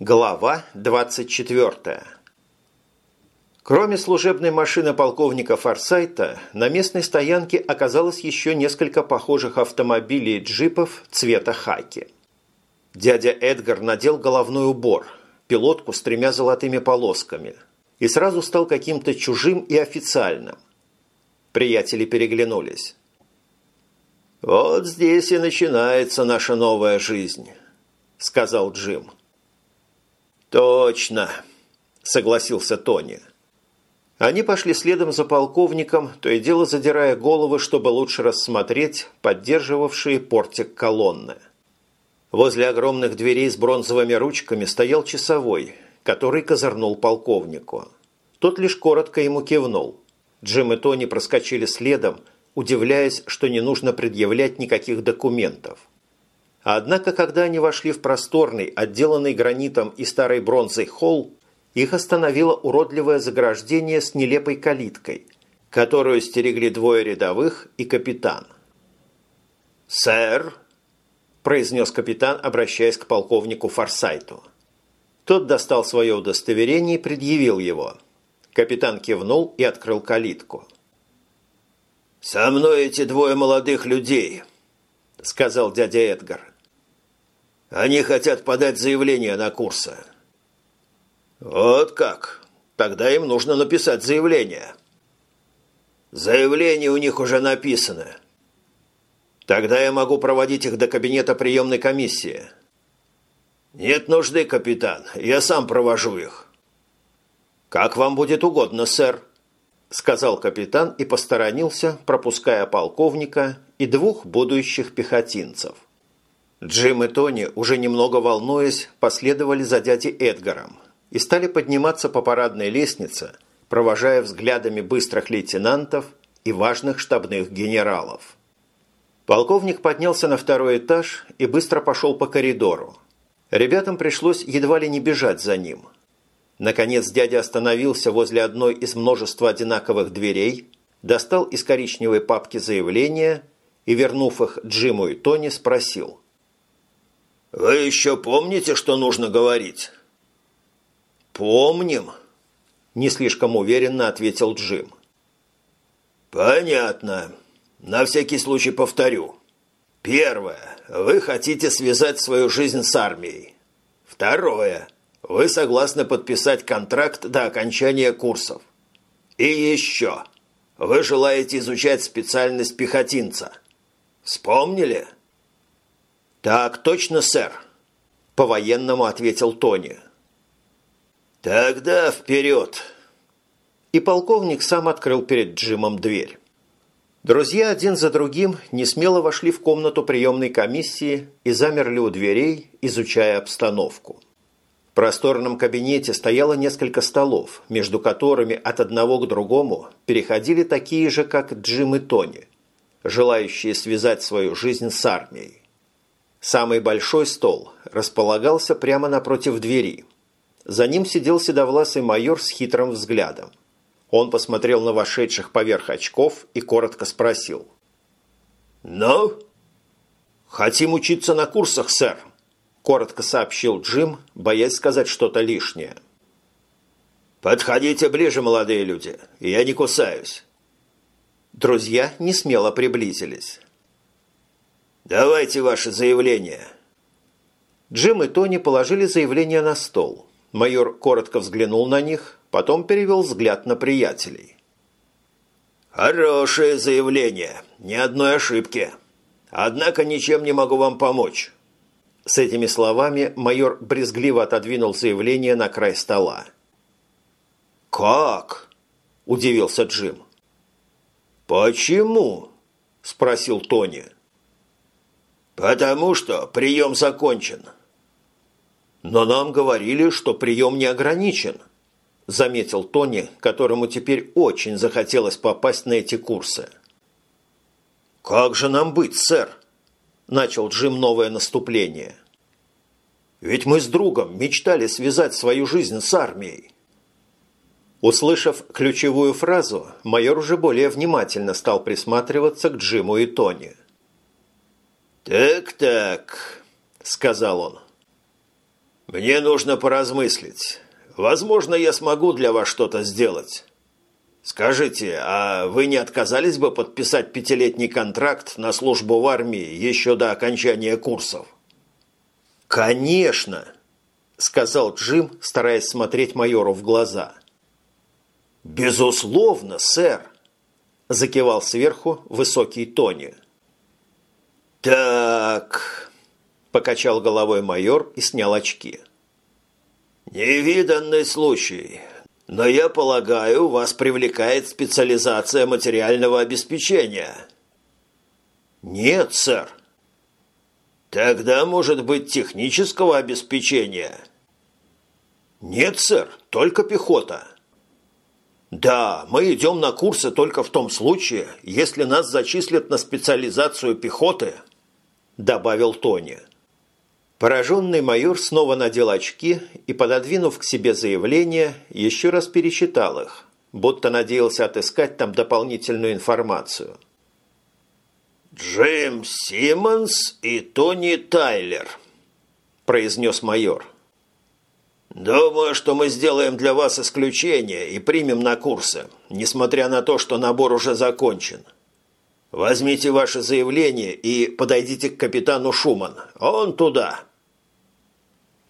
Глава 24. Кроме служебной машины полковника Форсайта, на местной стоянке оказалось еще несколько похожих автомобилей джипов цвета хаки. Дядя Эдгар надел головной убор, пилотку с тремя золотыми полосками, и сразу стал каким-то чужим и официальным. Приятели переглянулись. «Вот здесь и начинается наша новая жизнь», – сказал Джим. «Точно», – согласился Тони. Они пошли следом за полковником, то и дело задирая головы, чтобы лучше рассмотреть поддерживавшие портик колонны. Возле огромных дверей с бронзовыми ручками стоял часовой, который козырнул полковнику. Тот лишь коротко ему кивнул. Джим и Тони проскочили следом, удивляясь, что не нужно предъявлять никаких документов. Однако, когда они вошли в просторный, отделанный гранитом и старой бронзой холл, их остановило уродливое заграждение с нелепой калиткой, которую стерегли двое рядовых и капитан. «Сэр!» – произнес капитан, обращаясь к полковнику Форсайту. Тот достал свое удостоверение и предъявил его. Капитан кивнул и открыл калитку. «Со мной эти двое молодых людей», – сказал дядя Эдгар. «Они хотят подать заявление на курсы». «Вот как? Тогда им нужно написать заявление». «Заявление у них уже написано». «Тогда я могу проводить их до кабинета приемной комиссии». «Нет нужды, капитан. Я сам провожу их». «Как вам будет угодно, сэр», – сказал капитан и посторонился, пропуская полковника и двух будущих пехотинцев. Джим и Тони, уже немного волнуясь, последовали за дядей Эдгаром и стали подниматься по парадной лестнице, провожая взглядами быстрых лейтенантов и важных штабных генералов. Полковник поднялся на второй этаж и быстро пошел по коридору. Ребятам пришлось едва ли не бежать за ним. Наконец дядя остановился возле одной из множества одинаковых дверей, достал из коричневой папки заявления и, вернув их Джиму и Тони, спросил – «Вы еще помните, что нужно говорить?» «Помним», – не слишком уверенно ответил Джим. «Понятно. На всякий случай повторю. Первое. Вы хотите связать свою жизнь с армией. Второе. Вы согласны подписать контракт до окончания курсов. И еще. Вы желаете изучать специальность пехотинца. Вспомнили?» «Так точно, сэр», – по-военному ответил Тони. «Тогда вперед!» И полковник сам открыл перед Джимом дверь. Друзья один за другим несмело вошли в комнату приемной комиссии и замерли у дверей, изучая обстановку. В просторном кабинете стояло несколько столов, между которыми от одного к другому переходили такие же, как Джим и Тони, желающие связать свою жизнь с армией. Самый большой стол располагался прямо напротив двери. За ним сидел седовласый майор с хитрым взглядом. Он посмотрел на вошедших поверх очков и коротко спросил. «Ну?» «Хотим учиться на курсах, сэр», – коротко сообщил Джим, боясь сказать что-то лишнее. «Подходите ближе, молодые люди, я не кусаюсь». Друзья не смело приблизились. «Давайте ваше заявление». Джим и Тони положили заявление на стол. Майор коротко взглянул на них, потом перевел взгляд на приятелей. «Хорошее заявление, ни одной ошибки. Однако ничем не могу вам помочь». С этими словами майор брезгливо отодвинул заявление на край стола. «Как?» – удивился Джим. «Почему?» – спросил Тони. «Потому что прием закончен». «Но нам говорили, что прием не ограничен», – заметил Тони, которому теперь очень захотелось попасть на эти курсы. «Как же нам быть, сэр?» – начал Джим новое наступление. «Ведь мы с другом мечтали связать свою жизнь с армией». Услышав ключевую фразу, майор уже более внимательно стал присматриваться к Джиму и Тони – «Так-так», – сказал он. Мне нужно поразмыслить. Возможно, я смогу для вас что-то сделать. Скажите, а вы не отказались бы подписать пятилетний контракт на службу в армии еще до окончания курсов? Конечно, сказал Джим, стараясь смотреть майору в глаза. Безусловно, сэр, закивал сверху высокий Тони. Так, покачал головой майор и снял очки. Невиданный случай. Но я полагаю, вас привлекает специализация материального обеспечения. Нет, сэр. Тогда, может быть, технического обеспечения? Нет, сэр, только пехота. Да, мы идем на курсы только в том случае, если нас зачислят на специализацию пехоты, добавил Тони. Пораженный майор снова надел очки и, пододвинув к себе заявление, еще раз пересчитал их, будто надеялся отыскать там дополнительную информацию. «Джим Симмонс и Тони Тайлер», – произнес майор. «Думаю, что мы сделаем для вас исключение и примем на курсы, несмотря на то, что набор уже закончен». Возьмите ваше заявление и подойдите к капитану Шуман. Он туда.